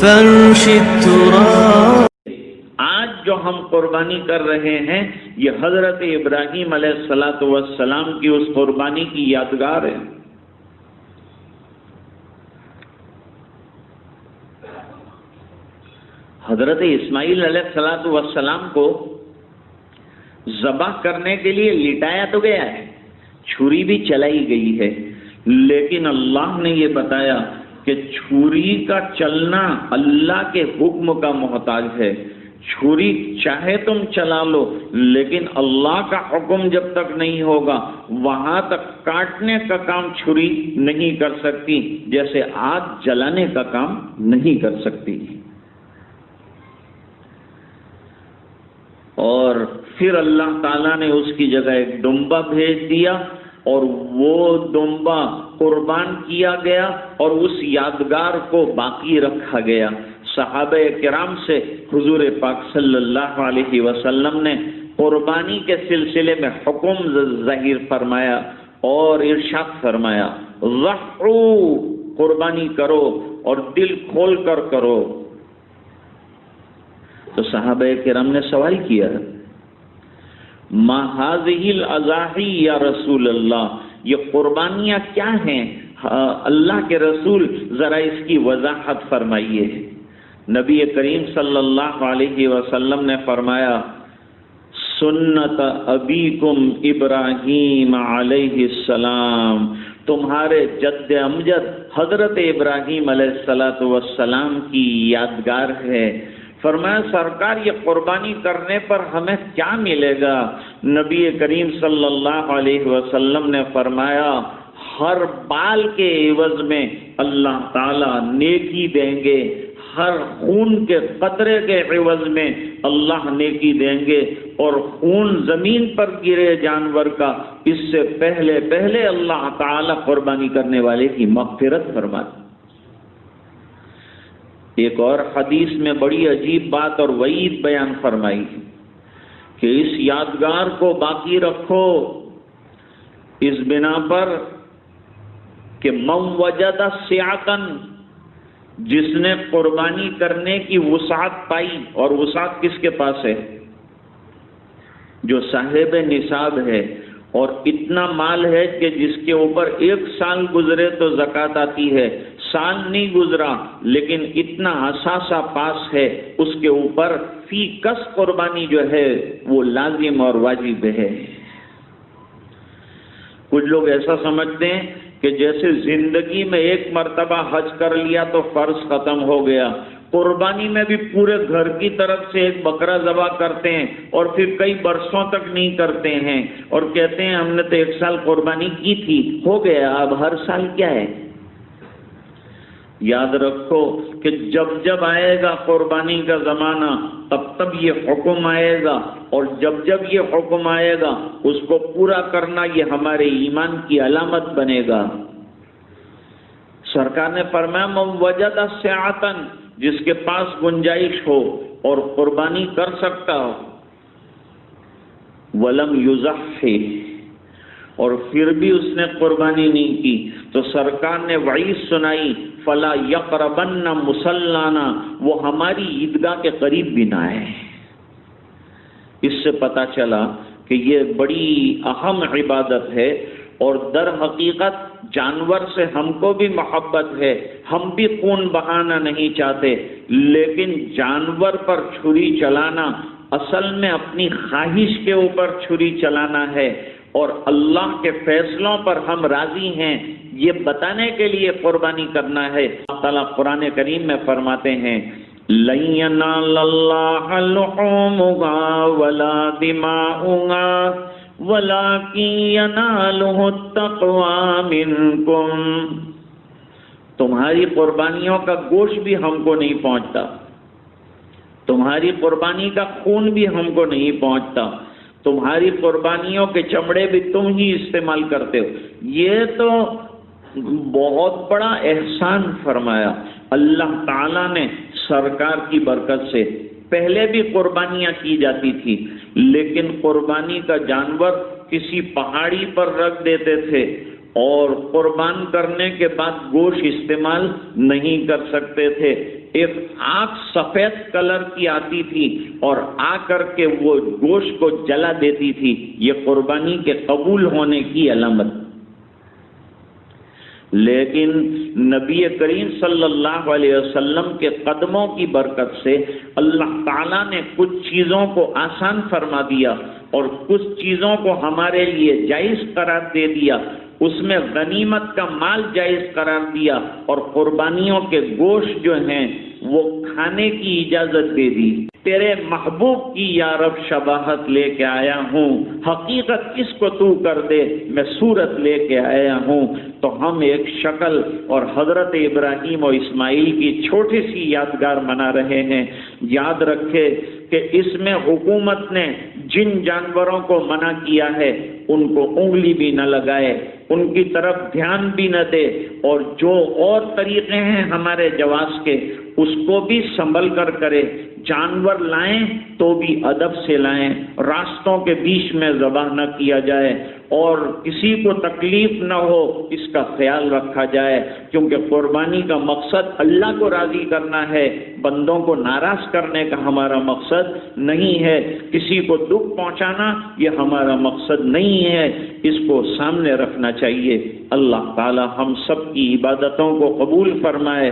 فرش التراب آج جو ہم قربانی کر رہے ہیں، یہ حضرت ابراہیم علیہ السلاۃ والسلام کی اس قربانی کی یادگار ہے۔ حضرت اسماعیل علیہ السلاۃ والسلام کو ذبح کرنے کے لیے لٹایا تو گیا ہے، چھری بھی چلائی گئی ہے۔ لیکن اللہ نے یہ بتایا کہ چھری کا چلنا اللہ کے حکم کا محتاج ہے۔ چھری چاہے تم چلا لو، لیکن اللہ کا حکم جب تک نہیں ہوگا، وہاں تک کاٹنے کا کام چھری نہیں کر سکتی، جیسے آگ جلانے کا کام نہیں کر سکتی۔ اور پھر اللہ تعالیٰ نے اس کی جگہ ایک ڈمبا بھیج دیا۔ اور وہ ڈمبا قربان کیا گیا اور اس یادگار کو باقی رکھا گیا۔ صحابہ کرام سے حضور پاک صلی اللہ علیہ وسلم نے قربانی کے سلسلے میں حکم ظاہر فرمایا اور ارشاد فرمایا رحو قربانی کرو اور دل کھول کر کرو۔ تو صحابہ کرام نے سوال کیا۔ محاذل اضاحی یا رسول اللہ یہ قربانیاں کیا ہیں؟ اللہ کے رسول ذرا اس کی وضاحت فرمائیے۔ نبی کریم صلی اللہ علیہ وسلم نے فرمایا، سنت ابیکم ابراہیم علیہ السلام، تمہارے جد امجد حضرت ابراہیم علیہ السلاۃ والسلام کی یادگار ہے۔ فرمایا، سرکار، یہ قربانی کرنے پر ہمیں کیا ملے گا؟ نبی کریم صلی اللہ علیہ وسلم نے فرمایا، ہر بال کے عوض میں اللہ تعالی نیکی دیں گے، ہر خون کے قطرے کے عوض میں اللہ نیکی دیں گے اور خون زمین پر گرے جانور کا اس سے پہلے پہلے اللہ تعالی قربانی کرنے والے کی مغفرت فرما ایک اور حدیث میں بڑی عجیب بات اور وعید بیان فرمائی کہ اس یادگار کو باقی رکھو اس بنا پر کہ مم وجدہ سیاقن جس نے قربانی کرنے کی وسعت پائی، اور وسعت کس کے پاس ہے؟ جو صاحب نصاب ہے، اور اتنا مال ہے کہ جس کے اوپر ایک سال گزرے تو زکات آتی ہے سال نہیں گزرا، لیکن اتنا اثاثہ پاس ہے، اس کے اوپر فی کس قربانی جو ہے، وہ لازم اور واجب ہے۔ کچھ لوگ ایسا سمجھتے ہیں کہ جیسے زندگی میں ایک مرتبہ حج کر لیا تو فرض ختم ہو گیا۔ قربانی میں بھی پورے گھر کی طرف سے ایک بکرا ذبح کرتے ہیں اور پھر کئی برسوں تک نہیں کرتے ہیں۔ اور کہتے ہیں ہم نے تو ایک سال قربانی کی تھی، ہو گیا، اب ہر سال کیا ہے؟ یاد رکھو کہ جب جب آئے گا قربانی کا زمانہ، تب تب یہ حکم آئے گا اور جب جب یہ حکم آئے گا، اس کو پورا کرنا یہ ہمارے ایمان کی علامت بنے گا۔ سرکار نے فرمایا وجد سیاتن جس کے پاس گنجائش ہو اور قربانی کر سکتا ہو، ولم یوزف اور پھر بھی اس نے قربانی نہیں کی۔ تو سرکار نے وعید سنائی، فلا یقربن مسلانہ وہ ہماری عیدگاہ کے قریب بھی نہ آئے۔ اس سے پتا چلا کہ یہ بڑی اہم عبادت ہے اور در حقیقت جانور سے ہم کو بھی محبت ہے۔ ہم بھی خون بہانا نہیں چاہتے، لیکن جانور پر چھری چلانا، اصل میں اپنی خواہش کے اوپر چھری چلانا ہے۔ اور اللہ کے فیصلوں پر ہم راضی ہیں، یہ بتانے کے لیے قربانی کرنا ہے۔ اللہ تعالیٰ قرآن کریم میں فرماتے ہیں ولا دماؤں تمہاری قربانیوں کا گوشت بھی ہم کو نہیں پہنچتا۔ تمہاری قربانی کا خون بھی ہم کو نہیں پہنچتا۔ تمہاری قربانیوں کے چمڑے بھی تم ہی استعمال کرتے ہو۔ یہ تو بہت بڑا احسان فرمایا۔ اللہ تعالی نے سرکار کی برکت سے۔ پہلے بھی قربانیاں کی جاتی تھی، لیکن قربانی کا جانور کسی پہاڑی پر رکھ دیتے تھے اور قربان کرنے کے بعد گوشت استعمال نہیں کر سکتے تھے۔ ایک آنکھ سفید کلر کی آتی تھی اور آ کر کے وہ گوشت کو جلا دیتی تھی، یہ قربانی کے قبول ہونے کی علامت۔ لیکن نبی کریم صلی اللہ علیہ وسلم کے قدموں کی برکت سے اللہ تعالیٰ نے کچھ چیزوں کو آسان فرما دیا اور کچھ چیزوں کو ہمارے لیے جائز قرار دے دیا۔ اس میں غنیمت کا مال جائز قرار دیا اور قربانیوں کے گوشت جو ہیں وہ کھانے کی اجازت دے دی۔ تیرے محبوب کی یارب شباہت لے کے آیا ہوں۔ حقیقت کس کو تو کر دے، میں صورت لے کے آیا ہوں۔ تو ہم ایک شکل اور حضرت ابراہیم اور اسماعیل کی چھوٹی سی یادگار منا رہے ہیں۔ یاد رکھے کہ اس میں حکومت نے جن جانوروں کو منع کیا ہے، ان کو انگلی بھی نہ لگائے۔ ان کی طرف دھیان بھی نہ دے اور جو اور طریقے ہیں ہمارے جواز کے، اس کو بھی سنبھل کر کرے۔ جانور لائیں تو بھی ادب سے لائیں۔ راستوں کے بیچ میں ذبح نہ کیا جائے۔ اور کسی کو تکلیف نہ ہو، اس کا خیال رکھا جائے۔ کیونکہ قربانی کا مقصد اللہ کو راضی کرنا ہے، بندوں کو ناراض کرنے کا ہمارا مقصد نہیں ہے۔ کسی کو دکھ پہنچانا یہ ہمارا مقصد نہیں ہے۔ اس کو سامنے رکھنا چاہیے۔ اللہ تعالی ہم سب کی عبادتوں کو قبول فرمائے۔